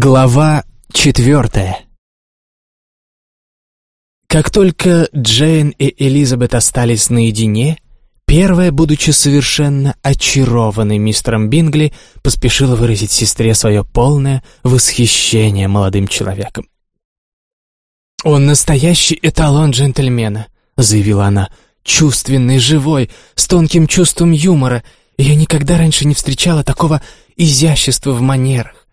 Глава четвертая Как только Джейн и Элизабет остались наедине, первая, будучи совершенно очарованной мистером Бингли, поспешила выразить сестре свое полное восхищение молодым человеком. «Он настоящий эталон джентльмена», — заявила она, — «чувственный, живой, с тонким чувством юмора, я никогда раньше не встречала такого изящества в манерах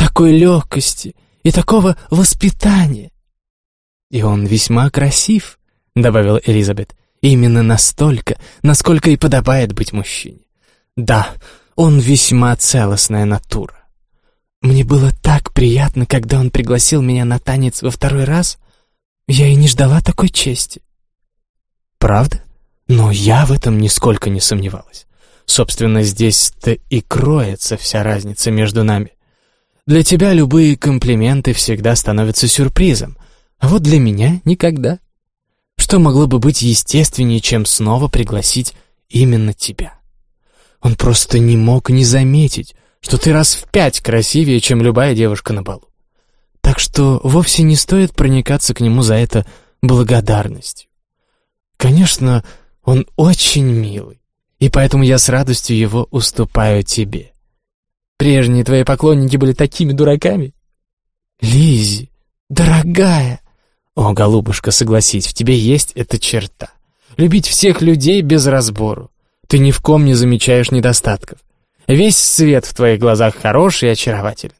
такой легкости и такого воспитания. И он весьма красив, добавила Элизабет, именно настолько, насколько и подобает быть мужчине. Да, он весьма целостная натура. Мне было так приятно, когда он пригласил меня на танец во второй раз. Я и не ждала такой чести. Правда? Но я в этом нисколько не сомневалась. Собственно, здесь-то и кроется вся разница между нами. Для тебя любые комплименты всегда становятся сюрпризом, а вот для меня никогда. Что могло бы быть естественнее, чем снова пригласить именно тебя? Он просто не мог не заметить, что ты раз в пять красивее, чем любая девушка на балу. Так что вовсе не стоит проникаться к нему за это благодарностью. Конечно, он очень милый, и поэтому я с радостью его уступаю тебе. Прежние твои поклонники были такими дураками. Лизи, дорогая. О, голубушка, согласись, в тебе есть эта черта. Любить всех людей без разбору. Ты ни в ком не замечаешь недостатков. Весь свет в твоих глазах хороший и очарователен.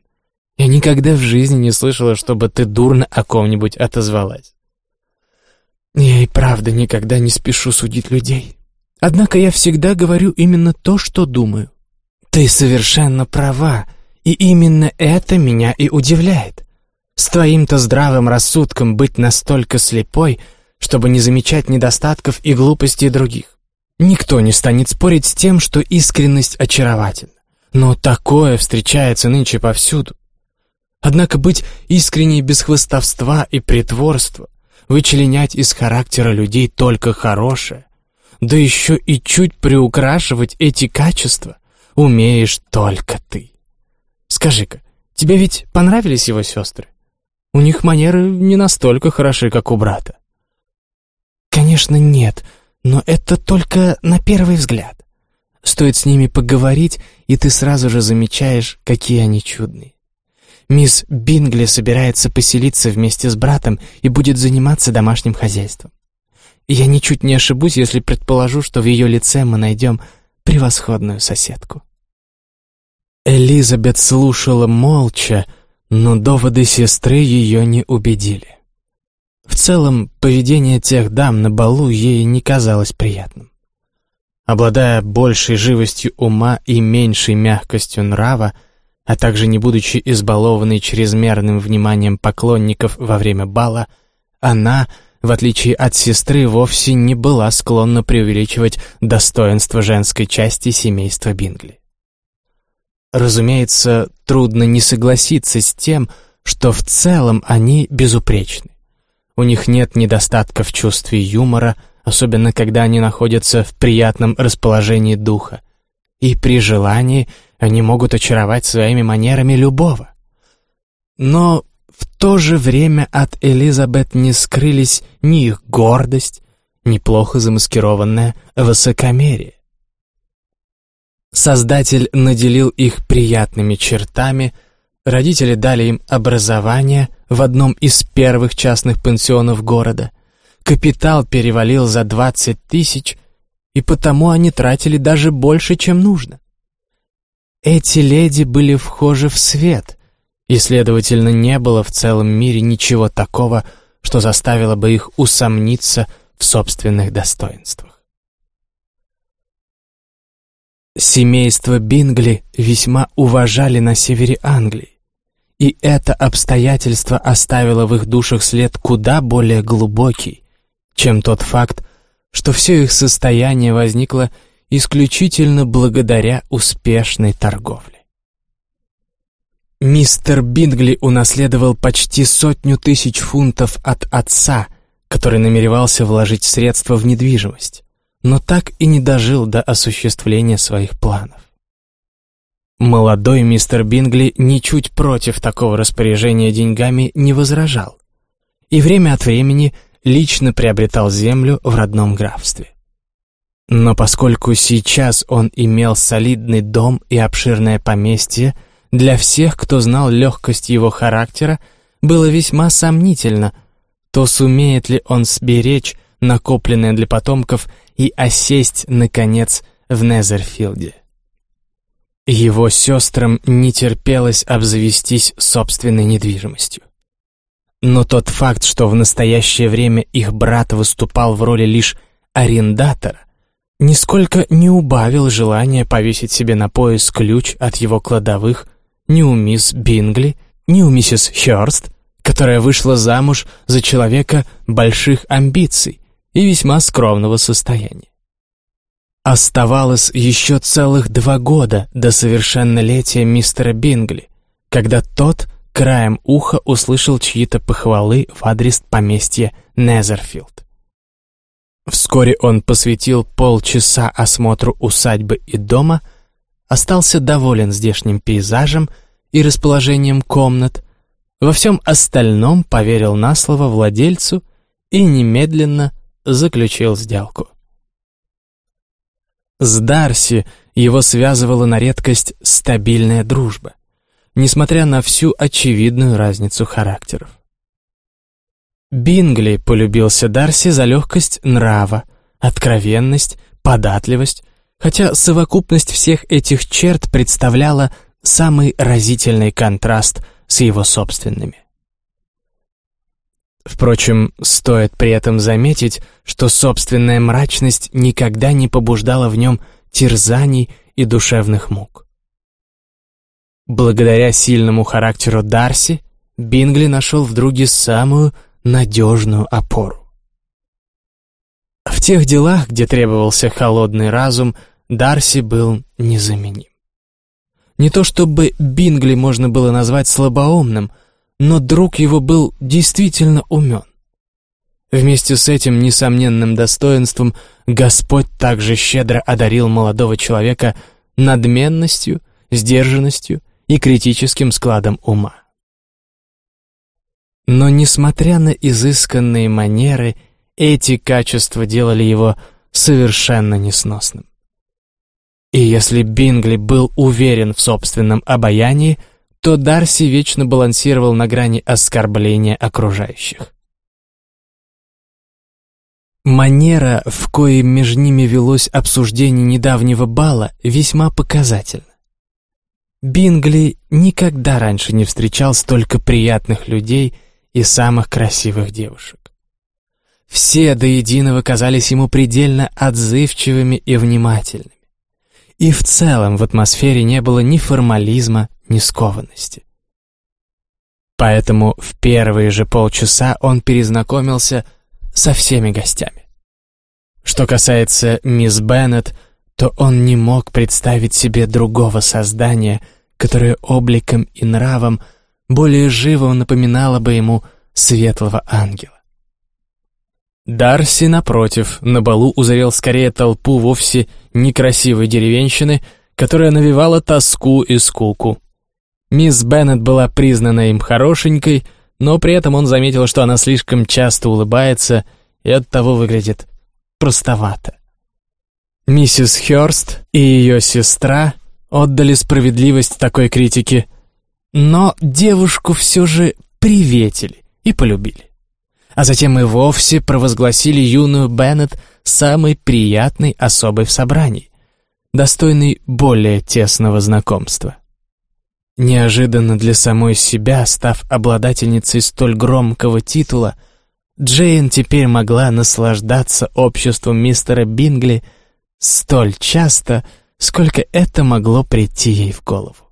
Я никогда в жизни не слышала, чтобы ты дурно о ком-нибудь отозвалась. Я и правда никогда не спешу судить людей. Однако я всегда говорю именно то, что думаю. «Ты совершенно права, и именно это меня и удивляет. С твоим-то здравым рассудком быть настолько слепой, чтобы не замечать недостатков и глупостей других. Никто не станет спорить с тем, что искренность очаровательна. Но такое встречается нынче повсюду. Однако быть искренней без хвостовства и притворства, вычленять из характера людей только хорошее, да еще и чуть приукрашивать эти качества, умеешь только ты. Скажи-ка, тебе ведь понравились его сестры? У них манеры не настолько хороши, как у брата. Конечно, нет, но это только на первый взгляд. Стоит с ними поговорить, и ты сразу же замечаешь, какие они чудные. Мисс Бингли собирается поселиться вместе с братом и будет заниматься домашним хозяйством. Я ничуть не ошибусь, если предположу, что в ее лице мы найдем превосходную соседку. Элизабет слушала молча, но доводы сестры ее не убедили. В целом, поведение тех дам на балу ей не казалось приятным. Обладая большей живостью ума и меньшей мягкостью нрава, а также не будучи избалованной чрезмерным вниманием поклонников во время бала, она, в отличие от сестры, вовсе не была склонна преувеличивать достоинство женской части семейства Бингли. Разумеется, трудно не согласиться с тем, что в целом они безупречны. У них нет недостатков в чувстве юмора, особенно когда они находятся в приятном расположении духа. И при желании они могут очаровать своими манерами любого. Но в то же время от Элизабет не скрылись ни их гордость, ни плохо замаскированное высокомерие. Создатель наделил их приятными чертами, родители дали им образование в одном из первых частных пансионов города, капитал перевалил за 20 тысяч, и потому они тратили даже больше, чем нужно. Эти леди были вхожи в свет, и, следовательно, не было в целом мире ничего такого, что заставило бы их усомниться в собственных достоинствах. Семейство Бингли весьма уважали на севере Англии, и это обстоятельство оставило в их душах след куда более глубокий, чем тот факт, что все их состояние возникло исключительно благодаря успешной торговле. Мистер Бингли унаследовал почти сотню тысяч фунтов от отца, который намеревался вложить средства в недвижимость но так и не дожил до осуществления своих планов. Молодой мистер Бингли ничуть против такого распоряжения деньгами не возражал и время от времени лично приобретал землю в родном графстве. Но поскольку сейчас он имел солидный дом и обширное поместье, для всех, кто знал легкость его характера, было весьма сомнительно, то сумеет ли он сберечь накопленное для потомков и осесть, наконец, в Незерфилде. Его сестрам не терпелось обзавестись собственной недвижимостью. Но тот факт, что в настоящее время их брат выступал в роли лишь арендатора, нисколько не убавил желания повесить себе на пояс ключ от его кладовых ни у мисс Бингли, ни у миссис Хёрст, которая вышла замуж за человека больших амбиций и весьма скромного состояния. Оставалось еще целых два года до совершеннолетия мистера Бингли, когда тот краем уха услышал чьи-то похвалы в адрес поместья Незерфилд. Вскоре он посвятил полчаса осмотру усадьбы и дома, остался доволен здешним пейзажем и расположением комнат, во всем остальном поверил на слово владельцу и немедленно заключил сделку. С Дарси его связывала на редкость стабильная дружба несмотря на всю очевидную разницу характеров. Бингли полюбился Дарси за легкость нрава, откровенность, податливость, хотя совокупность всех этих черт представляла самый разительный контраст с его собственными. Впрочем, стоит при этом заметить, что собственная мрачность никогда не побуждала в нем терзаний и душевных мук. Благодаря сильному характеру Дарси, Бингли нашел в друге самую надежную опору. В тех делах, где требовался холодный разум, Дарси был незаменим. Не то чтобы Бингли можно было назвать слабоумным, но друг его был действительно умен. Вместе с этим несомненным достоинством Господь также щедро одарил молодого человека надменностью, сдержанностью и критическим складом ума. Но, несмотря на изысканные манеры, эти качества делали его совершенно несносным. И если Бингли был уверен в собственном обаянии, то Дарси вечно балансировал на грани оскорбления окружающих. Манера, в коей между ними велось обсуждение недавнего бала, весьма показательна. Бингли никогда раньше не встречал столько приятных людей и самых красивых девушек. Все до единого казались ему предельно отзывчивыми и внимательными. И в целом в атмосфере не было ни формализма, ни скованности. Поэтому в первые же полчаса он перезнакомился со всеми гостями. Что касается мисс Беннет, то он не мог представить себе другого создания, которое обликом и нравом более живо напоминало бы ему светлого ангела. Дарси, напротив, на балу узрел скорее толпу вовсе некрасивой деревенщины, которая навевала тоску и скуку. Мисс Беннет была признана им хорошенькой, но при этом он заметил, что она слишком часто улыбается и оттого выглядит простовато. Миссис Хёрст и ее сестра отдали справедливость такой критике, но девушку все же приветили и полюбили. А затем и вовсе провозгласили юную Беннет самой приятной особой в собрании, достойной более тесного знакомства. Неожиданно для самой себя, став обладательницей столь громкого титула, Джейн теперь могла наслаждаться обществом мистера Бингли столь часто, сколько это могло прийти ей в голову.